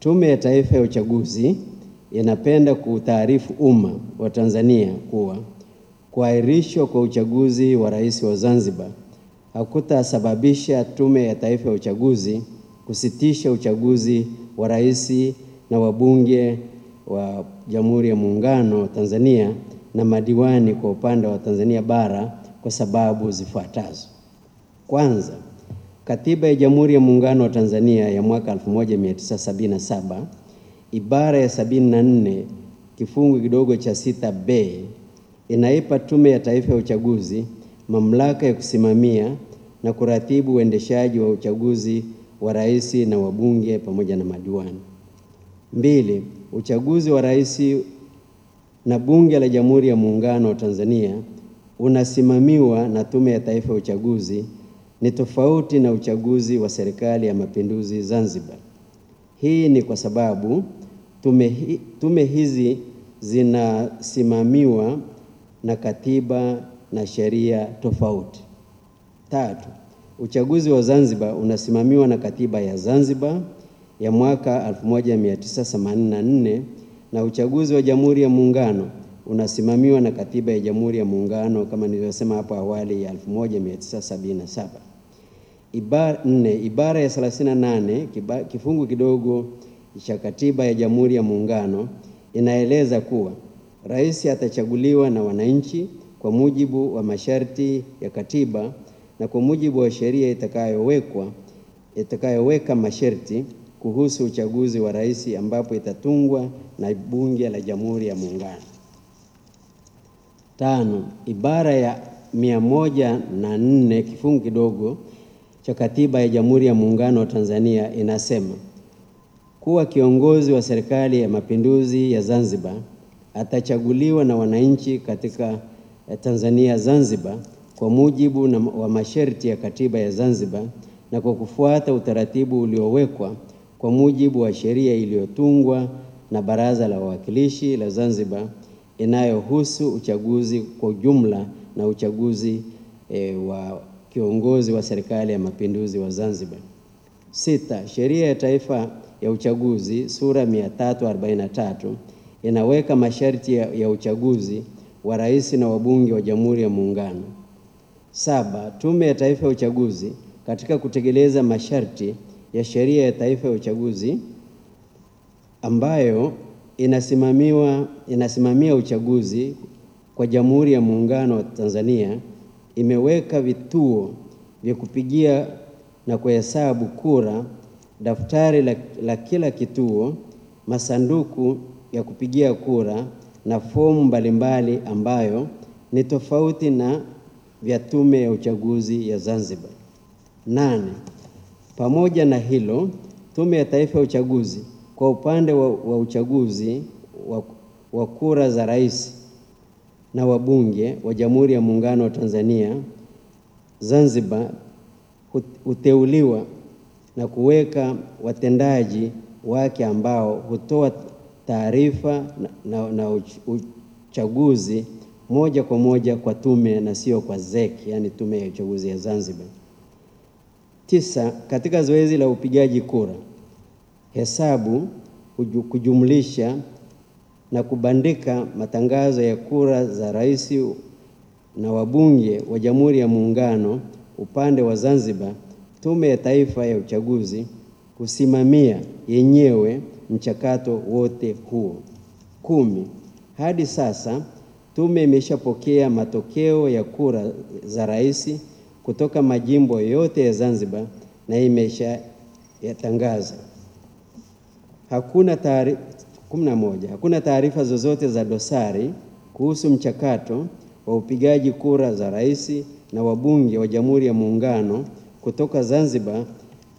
Tume ya Taifa ya Uchaguzi inapenda kuutaarifu umma wa Tanzania kuwa kuahirishwa kwa uchaguzi wa rais wa Zanzibar hakutasababisha Tume ya Taifa ya Uchaguzi kusitisha uchaguzi wa rais na wabunge wa Jamhuri ya Muungano wa Tanzania na madiwani kwa upande wa Tanzania bara kwa sababu zifuatazo. Kwanza, Katiba ya Jamhuri ya Muungano wa Tanzania ya mwaka 1977 ibara ya 74 kifungu kidogo cha sita b inaipa Tume ya Taifa ya Uchaguzi mamlaka ya kusimamia na kuratibu uendeshaji wa uchaguzi wa rais na wabunge pamoja na madiwani. Mbili, uchaguzi wa rais na bunge la Jamhuri ya Muungano wa Tanzania unasimamiwa na Tume ya Taifa ya Uchaguzi ni tofauti na uchaguzi wa Serikali ya Mapinduzi Zanzibar. Hii ni kwa sababu tume, tume hizi zinasimamiwa na katiba na sheria tofauti. Tatu, uchaguzi wa Zanzibar unasimamiwa na katiba ya Zanzibar ya mwaka 1984 na uchaguzi wa Jamhuri ya Muungano unasimamiwa na katiba ya Jamhuri ya Muungano kama nilivyosema hapo awali ya 1977. Ibara, nne, ibara ya 38 kiba, kifungu kidogo cha katiba ya Jamhuri ya Muungano inaeleza kuwa rais atachaguliwa na wananchi kwa mujibu wa masharti ya katiba na kwa mujibu wa sheria itakayowekwa itakayoweka masharti kuhusu uchaguzi wa rais ambapo itatungwa na Bunge la Jamhuri ya Muungano. Tano, ibara ya mia moja na nne kifungu kidogo cha katiba ya Jamhuri ya Muungano wa Tanzania inasema kuwa kiongozi wa Serikali ya Mapinduzi ya Zanzibar atachaguliwa na wananchi katika Tanzania Zanzibar kwa mujibu wa masharti ya katiba ya Zanzibar na kwa kufuata utaratibu uliowekwa kwa mujibu wa sheria iliyotungwa na Baraza la Wawakilishi la Zanzibar inayohusu uchaguzi kwa ujumla na uchaguzi e, wa kiongozi wa Serikali ya Mapinduzi wa Zanzibar. Sita, Sheria ya Taifa ya Uchaguzi sura 343 inaweka masharti ya, ya uchaguzi wa rais na wabunge wa Jamhuri ya Muungano. Saba, Tume ya Taifa ya Uchaguzi katika kutekeleza masharti ya Sheria ya Taifa ya Uchaguzi ambayo inasimamiwa inasimamia uchaguzi kwa Jamhuri ya Muungano wa Tanzania imeweka vituo vya kupigia na kuhesabu kura, daftari la, la kila kituo, masanduku ya kupigia kura na fomu mbalimbali ambayo ni tofauti na vya Tume ya Uchaguzi ya Zanzibar. Nane, pamoja na hilo, Tume ya Taifa ya Uchaguzi kwa upande wa, wa uchaguzi wa, wa kura za rais na wabunge wa Jamhuri ya Muungano wa Tanzania Zanzibar huteuliwa na kuweka watendaji wake ambao hutoa taarifa na, na, uchaguzi moja kwa moja kwa tume na sio kwa ZEC, yani Tume ya Uchaguzi ya Zanzibar. Tisa, katika zoezi la upigaji kura, hesabu, kujumlisha na kubandika matangazo ya kura za rais na wabunge wa Jamhuri ya Muungano upande wa Zanzibar, Tume ya Taifa ya Uchaguzi kusimamia yenyewe mchakato wote huo. Kumi, hadi sasa tume imeshapokea matokeo ya kura za rais kutoka majimbo yote ya Zanzibar na imesha yatangaza. Hakuna taarifa kumi na moja. Hakuna taarifa zozote za dosari kuhusu mchakato wa upigaji kura za rais na wabunge wa Jamhuri ya Muungano kutoka Zanzibar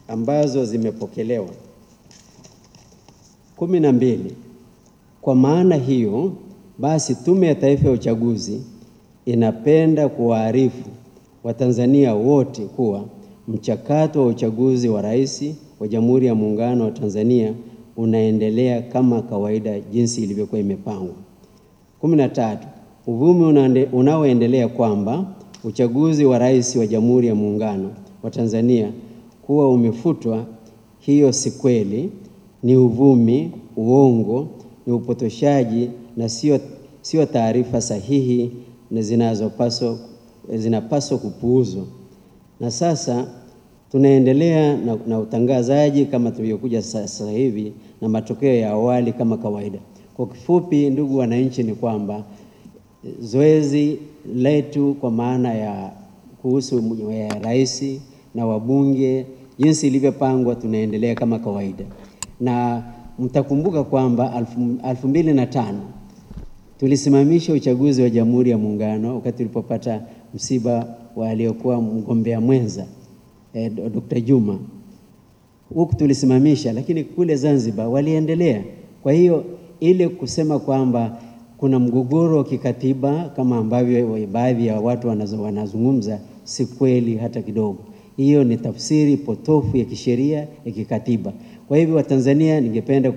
ambazo zimepokelewa. kumi na mbili. Kwa maana hiyo basi, Tume ya Taifa ya Uchaguzi inapenda kuwaarifu Watanzania wote kuwa mchakato wa uchaguzi wa rais wa Jamhuri ya Muungano wa Tanzania unaendelea kama kawaida jinsi ilivyokuwa imepangwa. kumi na tatu. Uvumi unaoendelea kwamba uchaguzi wa rais wa Jamhuri ya Muungano wa Tanzania kuwa umefutwa, hiyo si kweli. ni uvumi, uongo, ni upotoshaji na sio sio taarifa sahihi na zinazopaswa zinapaswa kupuuzwa. Na sasa tunaendelea na, na utangazaji kama tulivyokuja sasa hivi na matokeo ya awali kama kawaida. Kwa kifupi, ndugu wananchi, ni kwamba zoezi letu kwa maana ya kuhusu ya rais na wabunge jinsi ilivyopangwa, tunaendelea kama kawaida, na mtakumbuka kwamba alfu mbili na tano tulisimamisha uchaguzi wa Jamhuri ya Muungano wakati tulipopata msiba wa aliyokuwa mgombea mwenza eh, Dr. Juma. Huku tulisimamisha, lakini kule Zanzibar waliendelea. Kwa hiyo ile kusema kwamba kuna mgogoro wa kikatiba kama ambavyo baadhi ya watu wanazungumza, si kweli hata kidogo. Hiyo ni tafsiri potofu ya kisheria ya kikatiba. Kwa hivyo, Watanzania, ningependa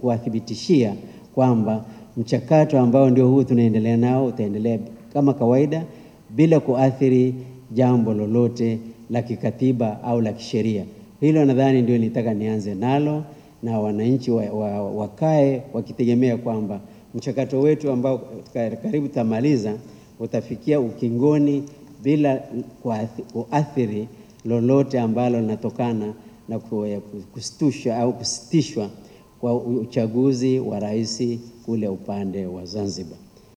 kuwathibitishia kwamba mchakato ambao ndio huu tunaendelea nao utaendelea kama kawaida bila kuathiri jambo lolote la kikatiba au la kisheria. Hilo nadhani ndio nitaka nianze nalo, na wananchi wa, wa, wakae wakitegemea kwamba mchakato wetu ambao karibu tamaliza utafikia ukingoni bila kuathiri lolote ambalo linatokana na kustusha au kusitishwa kwa uchaguzi wa rais kule upande wa Zanzibar.